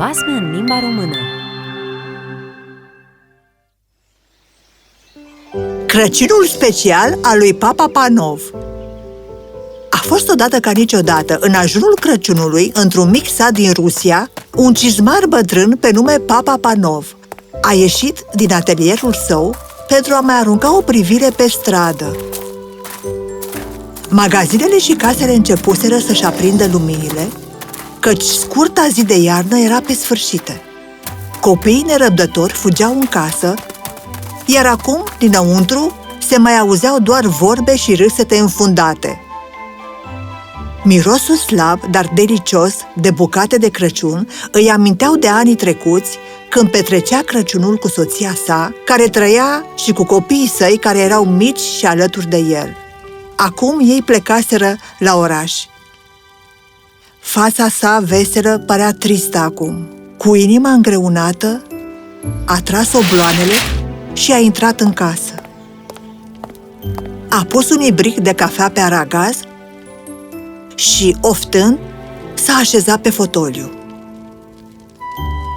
Basme în limba română Crăciunul special al lui Papa Panov A fost odată ca niciodată, în ajunul Crăciunului, într-un mic sat din Rusia, un cizmar bătrân pe nume Papa Panov. A ieșit din atelierul său pentru a mai arunca o privire pe stradă. Magazinele și casele începuseră să-și aprindă luminile, căci scurta zi de iarnă era pe sfârșite. Copiii nerăbdători fugeau în casă, iar acum, dinăuntru, se mai auzeau doar vorbe și râsete înfundate. Mirosul slab, dar delicios, de bucate de Crăciun, îi aminteau de anii trecuți, când petrecea Crăciunul cu soția sa, care trăia și cu copiii săi care erau mici și alături de el. Acum ei plecaseră la oraș. Fața sa veselă părea tristă acum. Cu inima îngreunată, a tras obloanele și a intrat în casă. A pus un ibric de cafea pe aragaz și, oftând, s-a așezat pe fotoliu.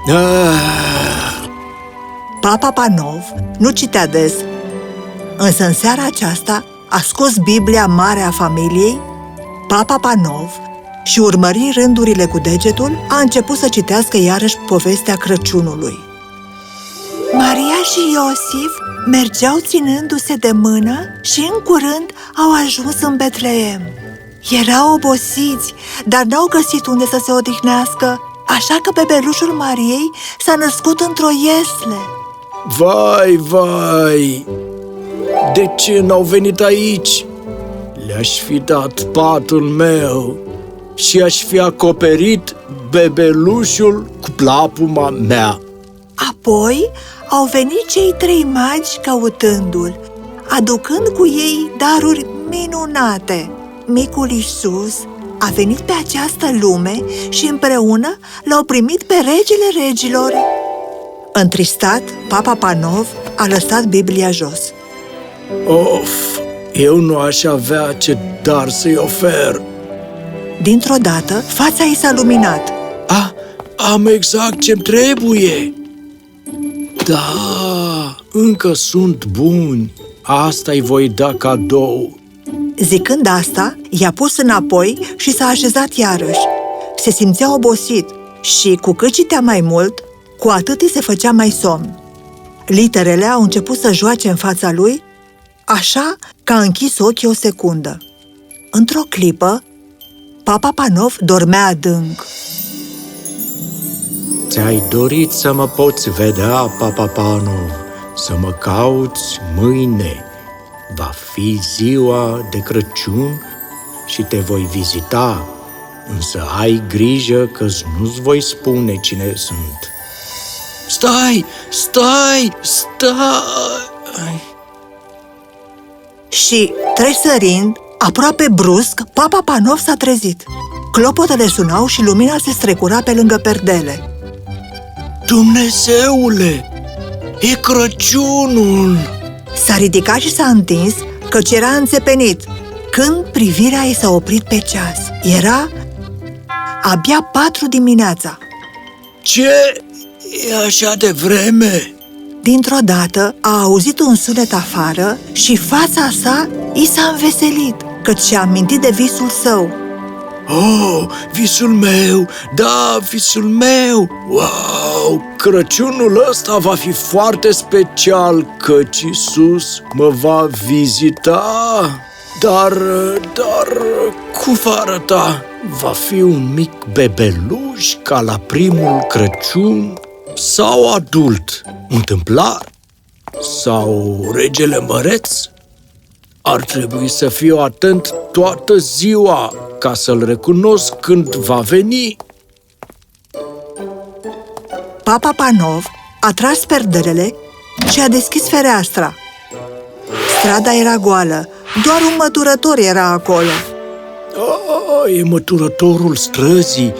Ah, Papa Panov nu citea des, însă în seara aceasta a scos Biblia mare a familiei, Papa Panov, și urmări rândurile cu degetul, a început să citească iarăși povestea Crăciunului. Maria și Iosif mergeau ținându-se de mână și în curând au ajuns în Betleem. Erau obosiți, dar n-au găsit unde să se odihnească, așa că bebelușul Mariei s-a născut într-o iesle. vai, vai! De ce n-au venit aici? Le-aș fi dat patul meu și aș fi acoperit bebelușul cu plapuma mea. Apoi au venit cei trei magi căutându-l, aducând cu ei daruri minunate. Micul Isus a venit pe această lume și împreună l-au primit pe regele regilor. Întristat, Papa Panov a lăsat Biblia jos. Of, eu nu aș avea ce dar să-i ofer. Dintr-o dată, fața ei s-a luminat. Ah, am exact ce-mi trebuie! Da, încă sunt buni. Asta îi voi da cadou. Zicând asta, i-a pus înapoi și s-a așezat iarăși. Se simțea obosit și, cu cât citea mai mult, cu atât îi se făcea mai somn. Literele au început să joace în fața lui, așa că a închis ochii o secundă. Într-o clipă, Papa Panov dormea adânc. Ți-ai dorit să mă poți vedea, Papa Panov, să mă cauți mâine. Va fi ziua de Crăciun și te voi vizita, însă ai grijă că nu-ți voi spune cine sunt. Stai, stai, stai! Și, tresărind, aproape brusc, Papa Panov s-a trezit. Clopotele sunau și lumina se strecura pe lângă perdele. Dumnezeule, e Crăciunul! S-a ridicat și s-a întins, căci era înțepenit, când privirea ei s-a oprit pe ceas. Era abia patru dimineața. Ce? E așa de vreme? Dintr-o dată a auzit un sunet afară și fața sa i s-a înveselit, căci și-a amintit de visul său. Oh, visul meu! Da, visul meu! Wow! Crăciunul ăsta va fi foarte special, căci Isus mă va vizita! Dar, dar, cum va arăta? Va fi un mic bebeluș ca la primul Crăciun? Sau adult? Întâmplar? Sau regele măreț? Ar trebui să fiu atent toată ziua ca să-l recunosc când va veni. Papa Panov a tras perdelele și a deschis fereastra. Strada era goală, doar un măturător era acolo. Oh, e măturătorul străzii,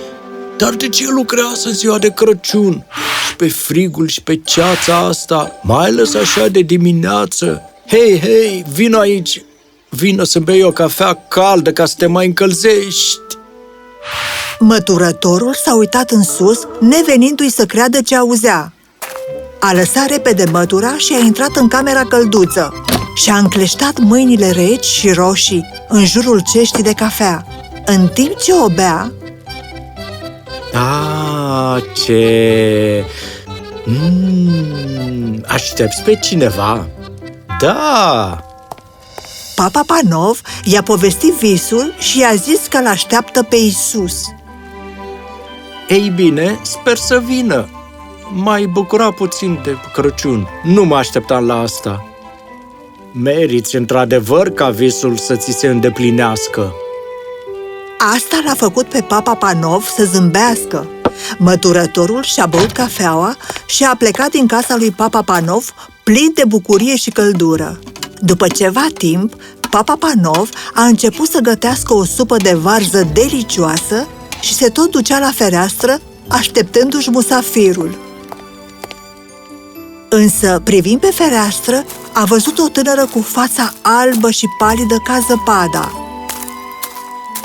dar de ce lucrează în ziua de Crăciun? Și pe frigul și pe ceața asta, mai ales așa de dimineață. Hei, hei, vino aici, vină să bei o cafea caldă ca să te mai încălzești. Măturătorul s-a uitat în sus, nevenindu-i să creadă ce auzea. A lăsat repede mătura și a intrat în camera călduță și-a încleștat mâinile reci și roșii în jurul ceștii de cafea. În timp ce o bea, Ah, ce... Mm, aștepți pe cineva? Da! Papa Panov i-a povestit visul și i-a zis că l-așteaptă pe Isus. Ei bine, sper să vină. Mai bucura puțin de Crăciun. Nu mă așteptam la asta. Meriți într-adevăr ca visul să ți se îndeplinească. Asta l-a făcut pe Papa Panov să zâmbească. Măturătorul și-a băut cafeaua și a plecat din casa lui Papa Panov plin de bucurie și căldură. După ceva timp, Papa Panov a început să gătească o supă de varză delicioasă și se tot ducea la fereastră, așteptându-și musafirul. Însă, privind pe fereastră, a văzut o tânără cu fața albă și palidă ca zăpada.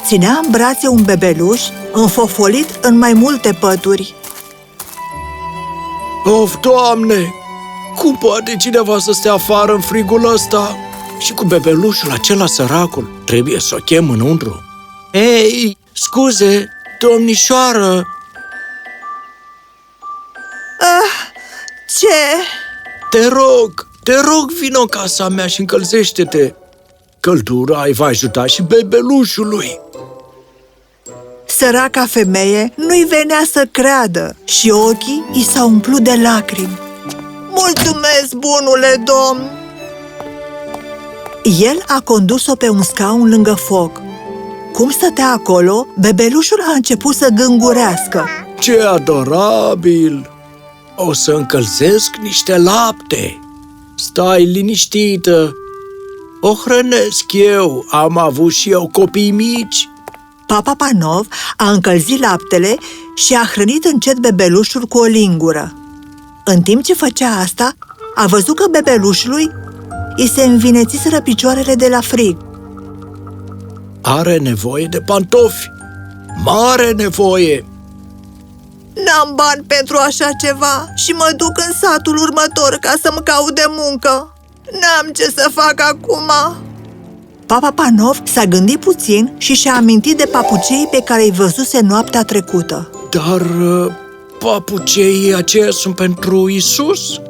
Ținea în brațe un bebeluș înfofolit în mai multe pături. Of, Doamne! Cum poate cineva să stea afară în frigul ăsta? Și cu bebelușul acela săracul, trebuie să o chem înăuntru. Ei, scuze, domnișoară, Ce? te rog, te rog, vino în casa mea și încălzește-te. Căldura îi va ajuta și bebelușului. Săraca femeie nu-i venea să creadă și ochii i s-au umplut de lacrimi. Mulțumesc, bunule domn! El a condus-o pe un scaun lângă foc. Cum stătea acolo, bebelușul a început să gângurească. Ce adorabil! O să încălzesc niște lapte. Stai liniștită. O hrănesc eu. Am avut și eu copii mici. Papa Panov a încălzit laptele și a hrănit încet bebelușul cu o lingură. În timp ce făcea asta, a văzut că bebelușului îi se învinețiseră picioarele de la frig. Are nevoie de pantofi. Mare nevoie. N-am bani pentru așa ceva și mă duc în satul următor ca să-mi caut de muncă. N-am ce să fac acum. Papa Panov s-a gândit puțin și și-a amintit de papucei pe care îi văzuse noaptea trecută. Dar uh, papuceii aceia sunt pentru Isus?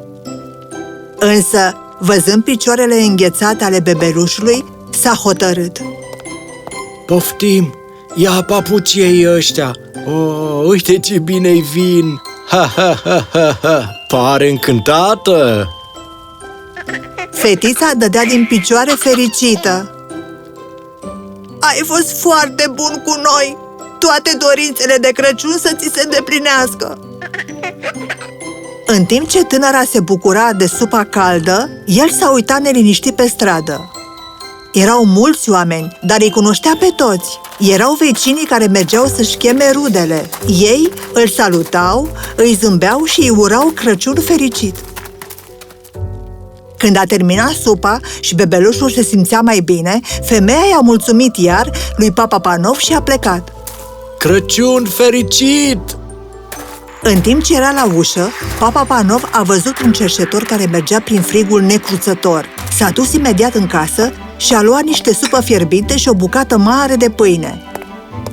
Însă, văzând picioarele înghețate ale bebelușului, s-a hotărât. Poftim, ia papuciei ăștia. Oh, uite ce bine-i vin! Ha, ha, ha, ha, ha. Pare încântată! Fetița dădea din picioare fericită. Ai fost foarte bun cu noi! Toate dorințele de Crăciun să ți se îndeplinească! În timp ce tânăra se bucura de supa caldă, el s-a uitat neliniștit pe stradă. Erau mulți oameni, dar îi cunoștea pe toți. Erau vecinii care mergeau să-și cheme rudele. Ei îl salutau, îi zâmbeau și îi urau Crăciun fericit. Când a terminat supa și bebelușul se simțea mai bine, femeia i-a mulțumit iar lui Papa Panov și a plecat. Crăciun fericit! În timp ce era la ușă, Papa Panov a văzut un cerșetor care mergea prin frigul necruțător. S-a dus imediat în casă și a luat niște supă fierbinte și o bucată mare de pâine.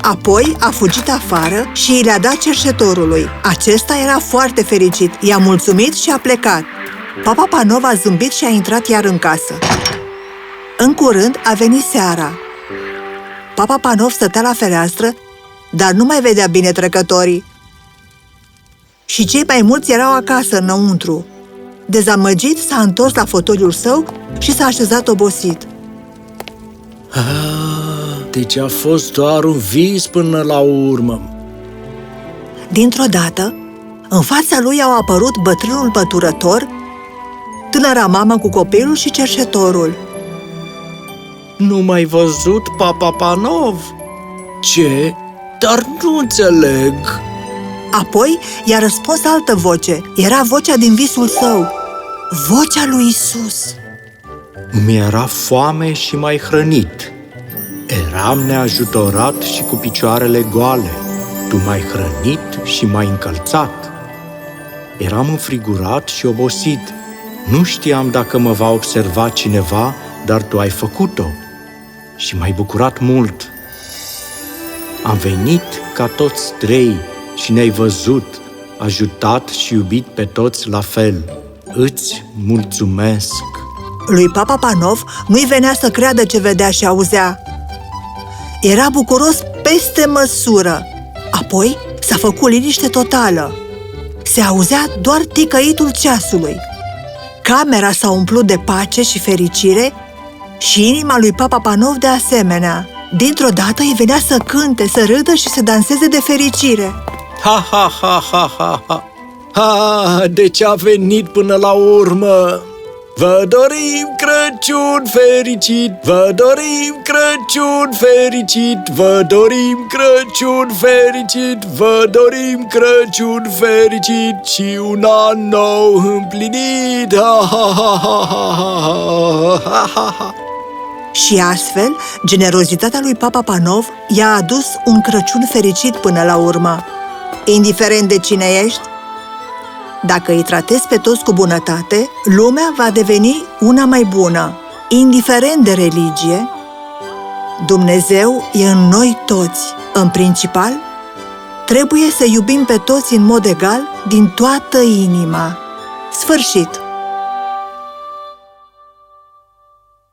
Apoi a fugit afară și i le-a dat cerșetorului. Acesta era foarte fericit, i-a mulțumit și a plecat. Papa Panov a zâmbit și a intrat iar în casă. În curând a venit seara. Papa Panov stătea la fereastră, dar nu mai vedea bine trecătorii. Și cei mai mulți erau acasă, înăuntru. Dezamăgit, s-a întors la fotoliul său și s-a așezat obosit. Ah, deci a fost doar un vis până la urmă. Dintr-o dată, în fața lui au apărut bătrânul păturător, tânăra mamă cu copilul și cerșetorul. Nu mai văzut Papa Panov? Ce? Dar nu înțeleg. Apoi i-a răspuns altă voce. Era vocea din visul său. Vocea lui Isus. Mi-era foame și mai hrănit. Eram neajutorat și cu picioarele goale. Tu m-ai hrănit și m-ai încălțat. Eram înfrigurat și obosit. Nu știam dacă mă va observa cineva, dar tu ai făcut-o și m-ai bucurat mult. Am venit ca toți trei și ne-ai văzut, ajutat și iubit pe toți la fel. Îți mulțumesc! Lui Papa Panov nu-i venea să creadă ce vedea și auzea. Era bucuros peste măsură. Apoi s-a făcut liniște totală. Se auzea doar ticăitul ceasului. Camera s-a umplut de pace și fericire și inima lui Papa Panov de asemenea. Dintr-o dată îi venea să cânte, să râdă și să danseze de fericire. Ha, ha, ha, ha, ha, ha! Ha, deci a venit până la urmă! Vă dorim Crăciun fericit, vă dorim Crăciun fericit, vă dorim Crăciun fericit, vă dorim Crăciun fericit și un an nou împlinit. Ha, ha, ha, ha, ha, ha, ha, ha. Și astfel, generozitatea lui Papa Panov i-a adus un Crăciun fericit până la urmă. Indiferent de cine ești, dacă îi tratezi pe toți cu bunătate, lumea va deveni una mai bună. Indiferent de religie, Dumnezeu e în noi toți. În principal, trebuie să iubim pe toți în mod egal din toată inima. Sfârșit!